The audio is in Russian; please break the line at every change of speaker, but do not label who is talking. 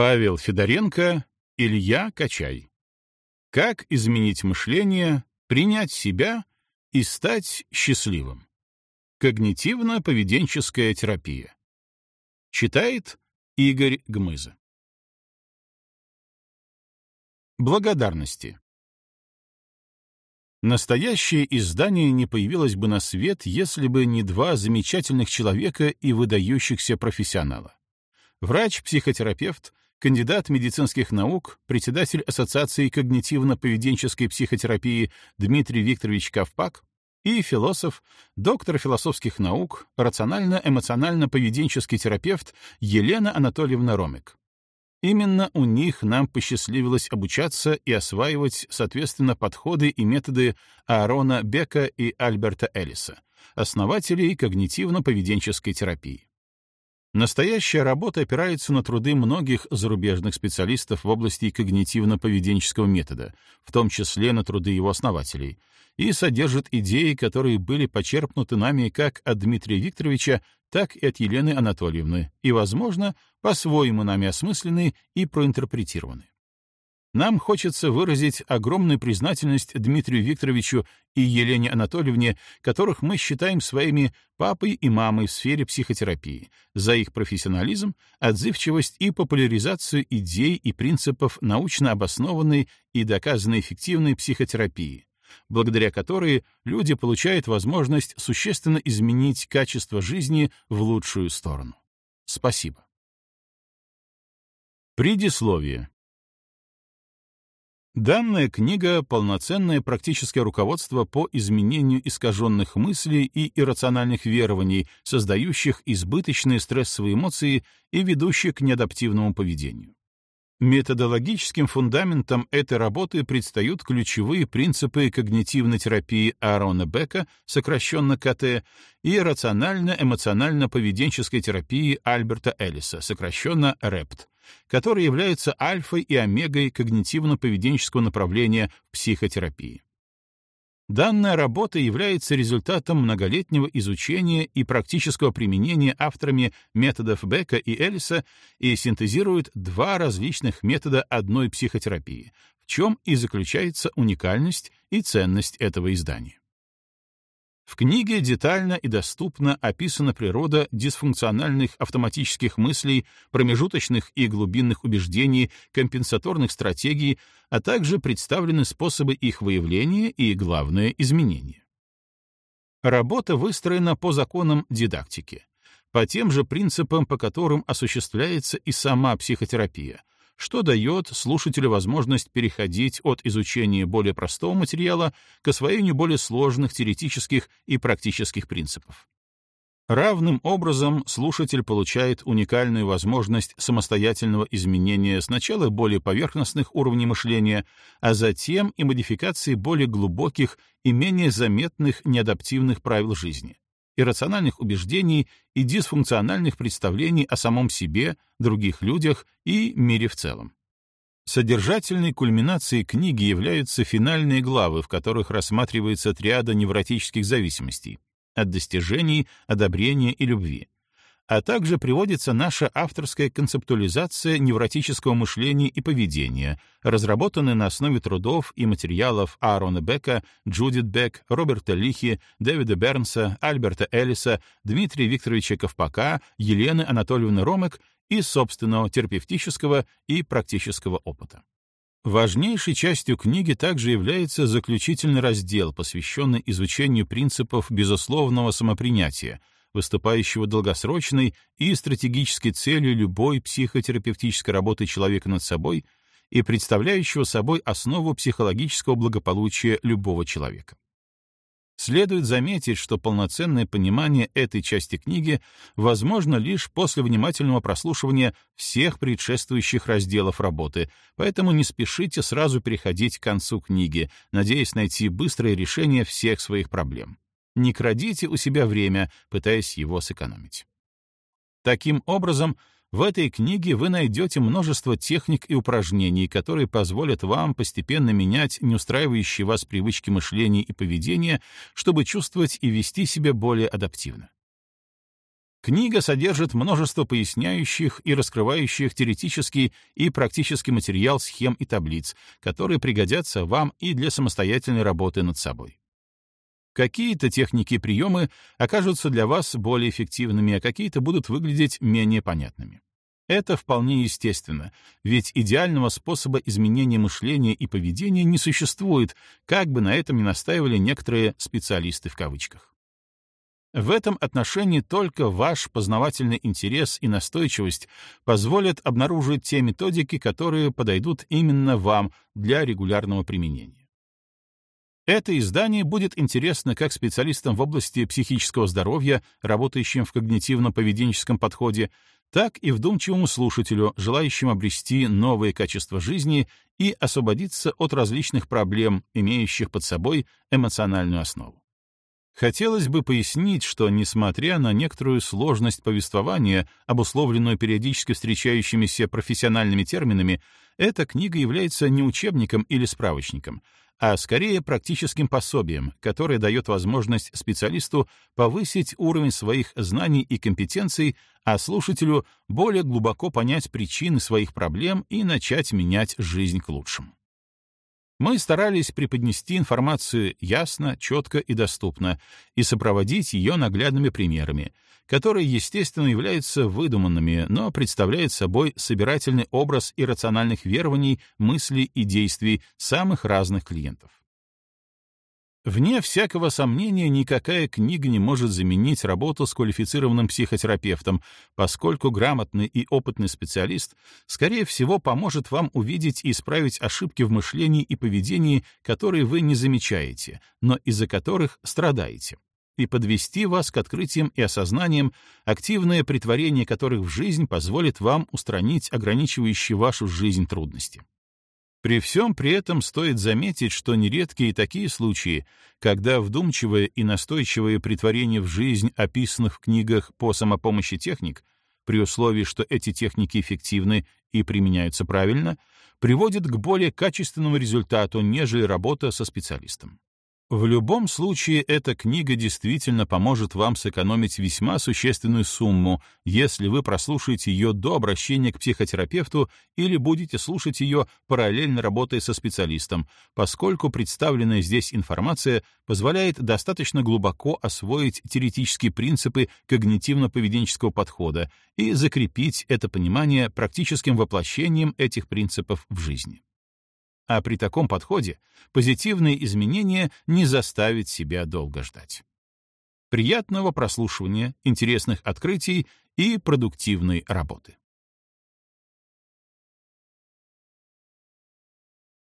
Павел Федоренко, Илья Качай. Как изменить мышление, принять себя и стать счастливым? Когнитивно-поведенческая терапия. Читает Игорь Гмыза. Благодарности. Настоящее издание не появилось бы на свет, если бы не два замечательных человека и выдающихся профессионала. Врач-психотерапевт, кандидат медицинских наук, председатель Ассоциации когнитивно-поведенческой психотерапии Дмитрий Викторович Ковпак и философ, доктор философских наук, рационально-эмоционально-поведенческий терапевт Елена Анатольевна Ромик. Именно у них нам посчастливилось обучаться и осваивать, соответственно, подходы и методы Аарона Бека и Альберта Эллиса, основателей когнитивно-поведенческой терапии. Настоящая работа опирается на труды многих зарубежных специалистов в области когнитивно-поведенческого метода, в том числе на труды его основателей, и содержит идеи, которые были почерпнуты нами как от Дмитрия Викторовича, так и от Елены Анатольевны, и, возможно, по-своему нами осмыслены и проинтерпретированы. Нам хочется выразить огромную признательность Дмитрию Викторовичу и Елене Анатольевне, которых мы считаем своими папой и мамой в сфере психотерапии, за их профессионализм, отзывчивость и популяризацию идей и принципов научно обоснованной и доказанной эффективной психотерапии, благодаря которой люди получают возможность существенно изменить качество жизни в лучшую сторону. Спасибо. Предисловие. Данная книга — полноценное практическое руководство по изменению искаженных мыслей и иррациональных верований, создающих избыточные стрессовые эмоции и ведущих к неадаптивному поведению. Методологическим фундаментом этой работы предстают ключевые принципы когнитивной терапии Аарона Бека, сокращенно КТ, и рационально-эмоционально-поведенческой терапии Альберта Эллиса, сокращенно РЭПТ, которые являются альфой и омегой когнитивно-поведенческого направления в психотерапии. Данная работа является результатом многолетнего изучения и практического применения авторами методов Бека и Эллиса и синтезирует два различных метода одной психотерапии, в чем и заключается уникальность и ценность этого издания. В книге детально и доступно описана природа дисфункциональных автоматических мыслей, промежуточных и глубинных убеждений, компенсаторных стратегий, а также представлены способы их выявления и, главное, изменения. Работа выстроена по законам дидактики, по тем же принципам, по которым осуществляется и сама психотерапия — что дает слушателю возможность переходить от изучения более простого материала к освоению более сложных теоретических и практических принципов. Равным образом слушатель получает уникальную возможность самостоятельного изменения сначала более поверхностных уровней мышления, а затем и модификации более глубоких и менее заметных неадаптивных правил жизни иррациональных убеждений и дисфункциональных представлений о самом себе, других людях и мире в целом. Содержательной кульминацией книги являются финальные главы, в которых рассматривается триада невротических зависимостей — от достижений, одобрения и любви, а также приводится наша авторская концептуализация невротического мышления и поведения, разработанная на основе трудов и материалов Аарона Бека, Джудит Бек, Роберта Лихи, Дэвида Бернса, Альберта Эллиса, Дмитрия Викторовича Ковпака, Елены Анатольевны Ромек и собственного терапевтического и практического опыта. Важнейшей частью книги также является заключительный раздел, посвященный изучению принципов безусловного самопринятия — выступающего долгосрочной и стратегической целью любой психотерапевтической работы человека над собой и представляющего собой основу психологического благополучия любого человека. Следует заметить, что полноценное понимание этой части книги возможно лишь после внимательного прослушивания всех предшествующих разделов работы, поэтому не спешите сразу переходить к концу книги, надеясь найти быстрое решение всех своих проблем не крадите у себя время, пытаясь его сэкономить. Таким образом, в этой книге вы найдете множество техник и упражнений, которые позволят вам постепенно менять неустраивающие вас привычки мышления и поведения, чтобы чувствовать и вести себя более адаптивно. Книга содержит множество поясняющих и раскрывающих теоретический и практический материал схем и таблиц, которые пригодятся вам и для самостоятельной работы над собой. Какие-то техники и приемы окажутся для вас более эффективными, а какие-то будут выглядеть менее понятными. Это вполне естественно, ведь идеального способа изменения мышления и поведения не существует, как бы на этом ни настаивали некоторые «специалисты» в кавычках. В этом отношении только ваш познавательный интерес и настойчивость позволят обнаружить те методики, которые подойдут именно вам для регулярного применения. Это издание будет интересно как специалистам в области психического здоровья, работающим в когнитивно-поведенческом подходе, так и вдумчивому слушателю, желающему обрести новые качества жизни и освободиться от различных проблем, имеющих под собой эмоциональную основу. Хотелось бы пояснить, что, несмотря на некоторую сложность повествования, обусловленную периодически встречающимися профессиональными терминами, эта книга является не учебником или справочником, а скорее практическим пособием, которое дает возможность специалисту повысить уровень своих знаний и компетенций, а слушателю более глубоко понять причины своих проблем и начать менять жизнь к лучшему. Мы старались преподнести информацию ясно, четко и доступно и сопроводить ее наглядными примерами, которые, естественно, являются выдуманными, но представляют собой собирательный образ иррациональных верований, мыслей и действий самых разных клиентов. Вне всякого сомнения, никакая книга не может заменить работу с квалифицированным психотерапевтом, поскольку грамотный и опытный специалист, скорее всего, поможет вам увидеть и исправить ошибки в мышлении и поведении, которые вы не замечаете, но из-за которых страдаете, и подвести вас к открытиям и осознаниям, активное притворение которых в жизнь позволит вам устранить ограничивающие вашу жизнь трудности. При всем при этом стоит заметить, что нередки и такие случаи, когда вдумчивое и настойчивое притворение в жизнь описанных в книгах по самопомощи техник, при условии, что эти техники эффективны и применяются правильно, приводит к более качественному результату, нежели работа со специалистом. В любом случае, эта книга действительно поможет вам сэкономить весьма существенную сумму, если вы прослушаете ее до обращения к психотерапевту или будете слушать ее параллельно работая со специалистом, поскольку представленная здесь информация позволяет достаточно глубоко освоить теоретические принципы когнитивно-поведенческого подхода и закрепить это понимание практическим воплощением этих принципов в жизни. А при таком подходе позитивные изменения не заставят себя долго ждать. Приятного прослушивания, интересных открытий и продуктивной работы.